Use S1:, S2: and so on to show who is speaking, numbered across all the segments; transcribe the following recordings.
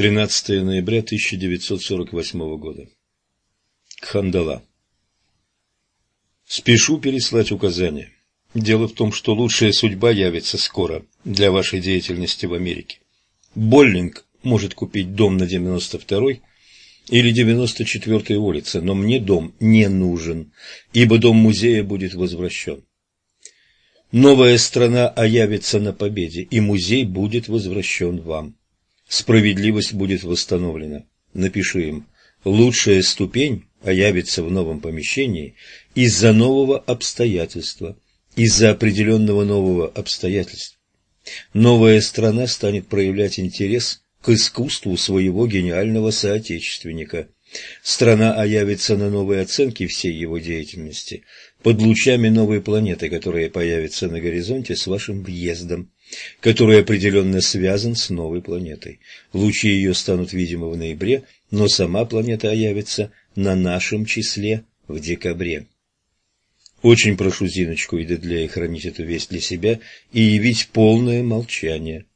S1: 13 ноября 1948 года. Кхандала. Спешу переслать указания. Дело в том, что лучшая судьба явится скоро для вашей деятельности в Америке. Боллинг может купить дом на 92-й или 94-й улице, но мне дом не нужен, ибо дом музея будет возвращен. Новая страна оявится на победе, и музей будет возвращен вам. Справедливость будет восстановлена. Напиши им. Лучшая ступень оявится в новом помещении из-за нового обстоятельства, из-за определенного нового обстоятельства. Новая страна станет проявлять интерес к искусству своего гениального соотечественника. Страна оявится на новой оценке всей его деятельности, под лучами новой планеты, которая появится на горизонте с вашим въездом, который определенно связан с новой планетой. Лучи ее станут видимы в ноябре, но сама планета оявится на нашем числе в декабре. Очень прошу Зиночку и Дедляя хранить эту весть для себя и явить полное молчание.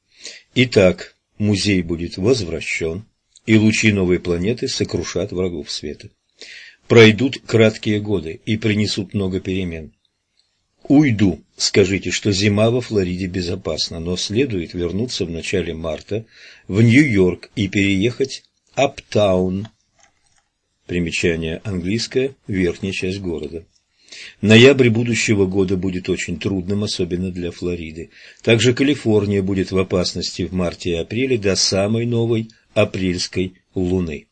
S1: Итак, музей будет возвращен, и лучи новой планеты сокрушат врагов света. Пройдут краткие годы и принесут много перемен. Уйду, скажите, что зима во Флориде безопасна, но следует вернуться в начале марта в Нью-Йорк и переехать Аптаун. Примечание английское, верхняя часть города. Ноябрь будущего года будет очень трудным, особенно для Флориды. Также Калифорния будет в опасности в марте и апреле до самой новой апрельской луны.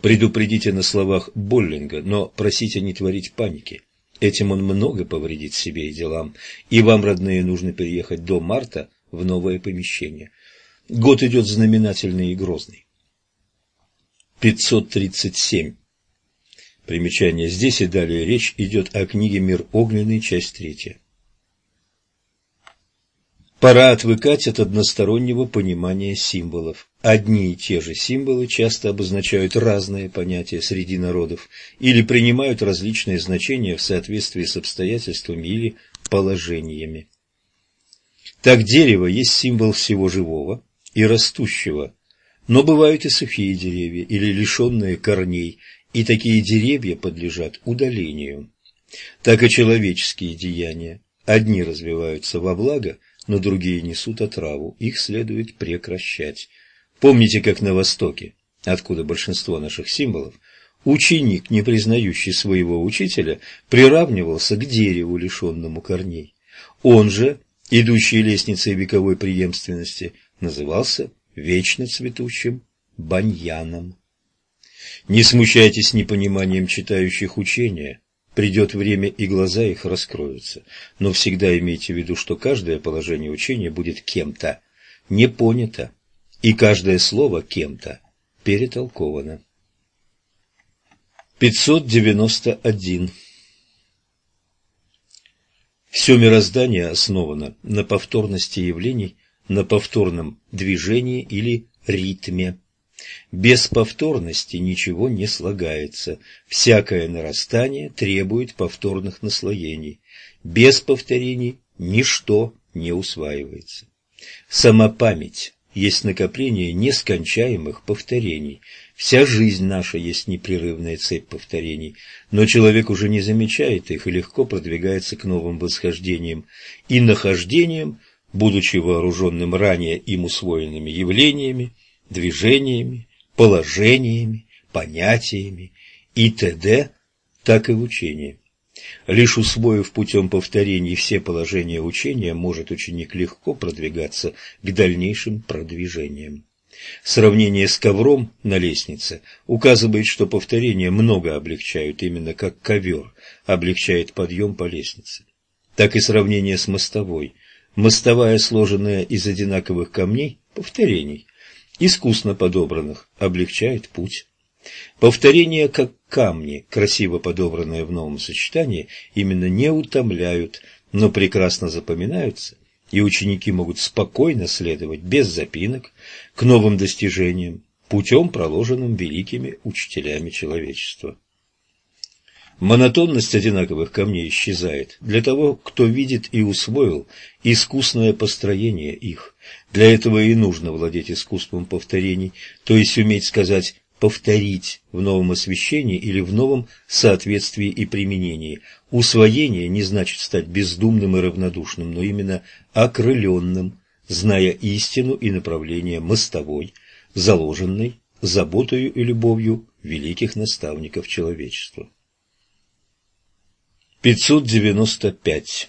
S1: Предупредите на словах Боллинга, но просите не творить паники. Этим он много повредит себе и делам, и вам, родные, нужно переехать до марта в новое помещение. Год идет знаменательный и грозный. 537. Примечание. Здесь и далее речь идет о книге «Мир огненный», часть третья. Пора отвыкать от одностороннего понимания символов. Одни и те же символы часто обозначают разные понятия среди народов или принимают различные значения в соответствии с обстоятельствами или положениями. Так дерево есть символ всего живого и растущего, но бывают и сухие деревья или лишенные корней и такие деревья подлежат удалению. Так и человеческие деяния. Одни развиваются во благо, но другие несут отраву, их следует прекращать. Помните, как на Востоке, откуда большинство наших символов, ученик, не признающий своего учителя, приравнивался к дереву, лишенному корней. Он же, идущий лестницей вековой преемственности, назывался вечно цветущим баньяном. Не смущайтесь непониманием читающих учения. Придет время, и глаза их раскроются. Но всегда имейте в виду, что каждое положение учения будет кем-то не понято, и каждое слово кем-то перетолковано. 591. Все мироздание основано на повторности явлений, на повторном движении или ритме. Без повторности ничего не слагается. Всякое нарастание требует повторных наслоений. Без повторений ничто не усваивается. Сама память есть накопление нескончаемых повторений. Вся жизнь наша есть непрерывная цепь повторений, но человек уже не замечает их и легко продвигается к новым восхождениям и нахождениям, будучи вооруженным ранее им усвоенными явлениями, движениями, положениями, понятиями и т.д., так и в учении. Лишь усвоив путем повторений все положения учения, может ученик легко продвигаться к дальнейшим продвижениям. Сравнение с ковром на лестнице указывает, что повторения много облегчают, именно как ковер облегчает подъем по лестнице. Так и сравнение с мостовой. Мостовая, сложенная из одинаковых камней, повторений, искусно подобранных, облегчает путь. Повторения, как камни, красиво подобранные в новом сочетании, именно не утомляют, но прекрасно запоминаются, и ученики могут спокойно следовать без запинок к новым достижениям, путем, проложенным великими учителями человечества. Монотонность одинаковых камней исчезает для того, кто видит и усвоил искусное построение их. Для этого и нужно владеть искусством повторений, то есть уметь сказать «повторить» в новом освещении или в новом соответствии и применении. Усвоение не значит стать бездумным и равнодушным, но именно окрыленным, зная истину и направление мостовой, заложенной заботою и любовью великих наставников человечества. 595.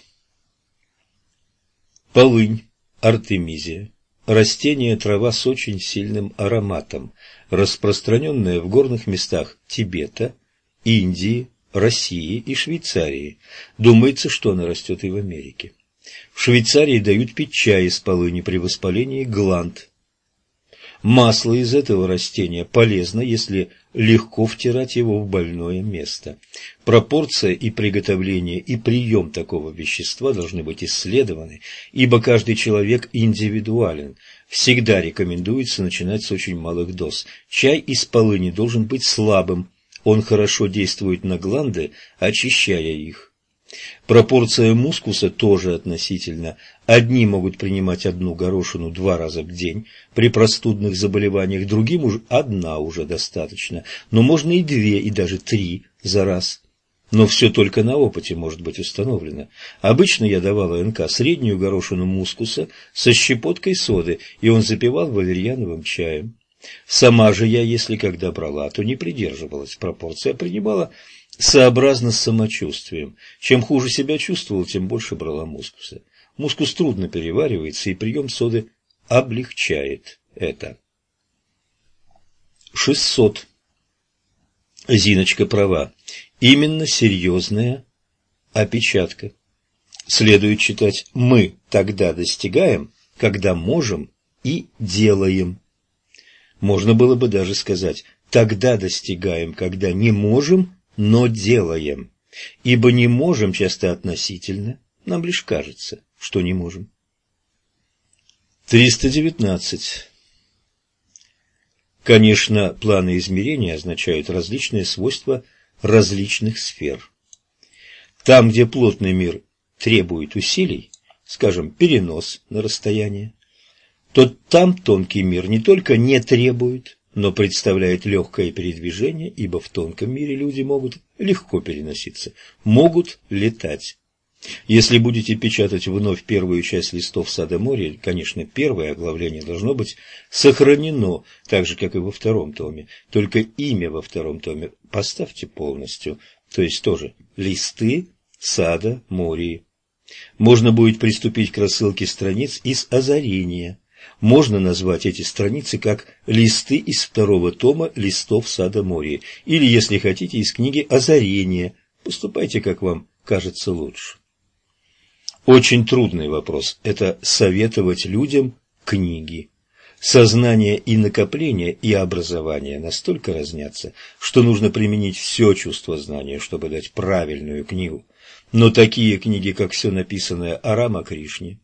S1: Полынь, артемизия, растение трава с очень сильным ароматом, распространенное в горных местах Тибета, Индии, России и Швейцарии. Думается, что она растет и в Америке. В Швейцарии дают пить чай из полыни при воспалении гланд. Масло из этого растения полезно, если легко втирать его в больное место. Пропорция и приготовление и прием такого вещества должны быть исследованы, ибо каждый человек индивидуален. Всегда рекомендуется начинать с очень малых доз. Чай из полыни должен быть слабым, он хорошо действует на гланды, очищая их. Пропорция мускуса тоже относительно. Одни могут принимать одну горошину два раза в день при простудных заболеваниях, другим уж одна уже достаточно, но можно и две, и даже три за раз. Но все только на опыте может быть установлено. Обычно я давала НК среднюю горошину мускуса со щепоткой соды, и он запивал валерьяновым чаем. Сама же я, если когда брала, то не придерживалась пропорции, а принимала сообразно с самочувствием. Чем хуже себя чувствовал, тем больше брала мускуса. Мускус трудно переваривается, и прием соды облегчает это. 600. Зиночка права. Именно серьезная опечатка. Следует читать «мы тогда достигаем, когда можем и делаем». Можно было бы даже сказать «тогда достигаем, когда не можем но делаем, ибо не можем часто относительно, нам лишь кажется, что не можем. 319. Конечно, планы измерения означают различные свойства различных сфер. Там, где плотный мир требует усилий, скажем, перенос на расстояние, то там тонкий мир не только не требует, но представляет легкое передвижение, ибо в тонком мире люди могут легко переноситься, могут летать. Если будете печатать вновь первую часть листов сада моря, конечно, первое оглавление должно быть сохранено, так же, как и во втором томе, только имя во втором томе поставьте полностью, то есть тоже листы сада моря. Можно будет приступить к рассылке страниц из озарения – можно назвать эти страницы как листы из второго тома листов сада моря, или, если хотите, из книги «Озарение». Поступайте, как вам кажется лучше. Очень трудный вопрос – это советовать людям книги. Сознание и накопление, и образование настолько разнятся, что нужно применить все чувство знания, чтобы дать правильную книгу. Но такие книги, как все написанное о Рама Кришне,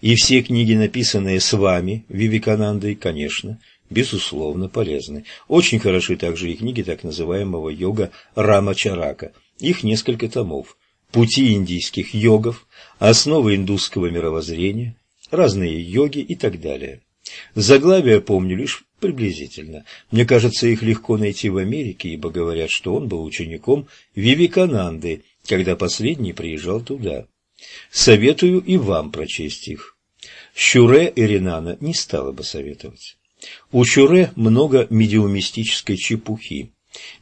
S1: и все книги, написанные с вами, Вивиканандой, конечно, безусловно, полезны. Очень хороши также и книги так называемого йога Рамачарака. Их несколько томов. Пути индийских йогов, основы индусского мировоззрения, разные йоги и так далее. Заглавия помню лишь приблизительно. Мне кажется, их легко найти в Америке, ибо говорят, что он был учеником Вивикананды, когда последний приезжал туда. Советую и вам прочесть их. Щуре Иринана не стала бы советовать. У Щуре много медиумистической чепухи.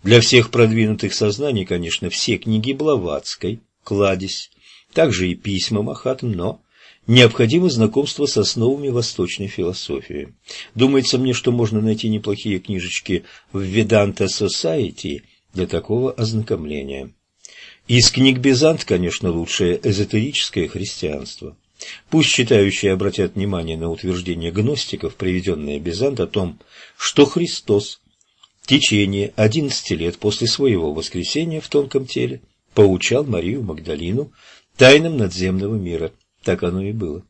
S1: Для всех продвинутых сознаний, конечно, все книги Блаватской, кладезь, также и письма Махатм, но необходимо знакомство с основами восточной философии. Думается мне, что можно найти неплохие книжечки в Веданта Society для такого ознакомления. Из книг Бизант, конечно, лучшее эзотерическое христианство. Пусть читающие обратят внимание на утверждение гностиков, приведенное Бизант, о том, что Христос в течение одиннадцати лет после своего воскресения в тонком теле поучал Марию Магдалину тайнам надземного мира. Так оно и было.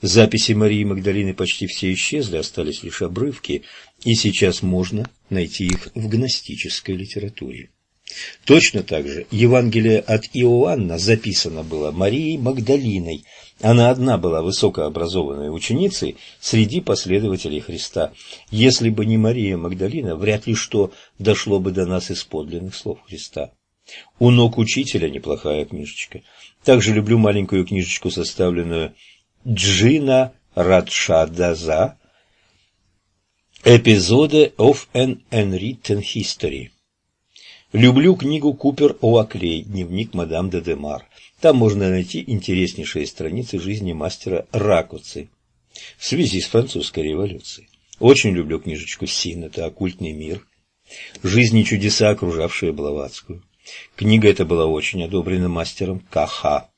S1: Записи Марии Магдалины почти все исчезли, остались лишь обрывки, и сейчас можно найти их в гностической литературе. Точно так же Евангелие от Иоанна записано было Марией Магдалиной. Она одна была высокообразованной ученицей среди последователей Христа. Если бы не Мария Магдалина, вряд ли что дошло бы до нас из подлинных слов Христа. У ног учителя неплохая книжечка. Также люблю маленькую книжечку, составленную Джина Радшадаза «Эпизоды of an Unwritten History». Люблю книгу Купер Оаклей «Дневник мадам де Демар». Там можно найти интереснейшие страницы жизни мастера Ракуци в связи с французской революцией. Очень люблю книжечку Син, это «Оккультный мир», «Жизнь и чудеса, окружавшие Блаватскую». Книга эта была очень одобрена мастером К.Х.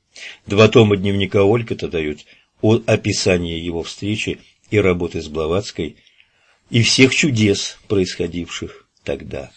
S1: Два тома дневника Олькота дают о описании его встречи и работы с Блаватской и всех чудес, происходивших тогда.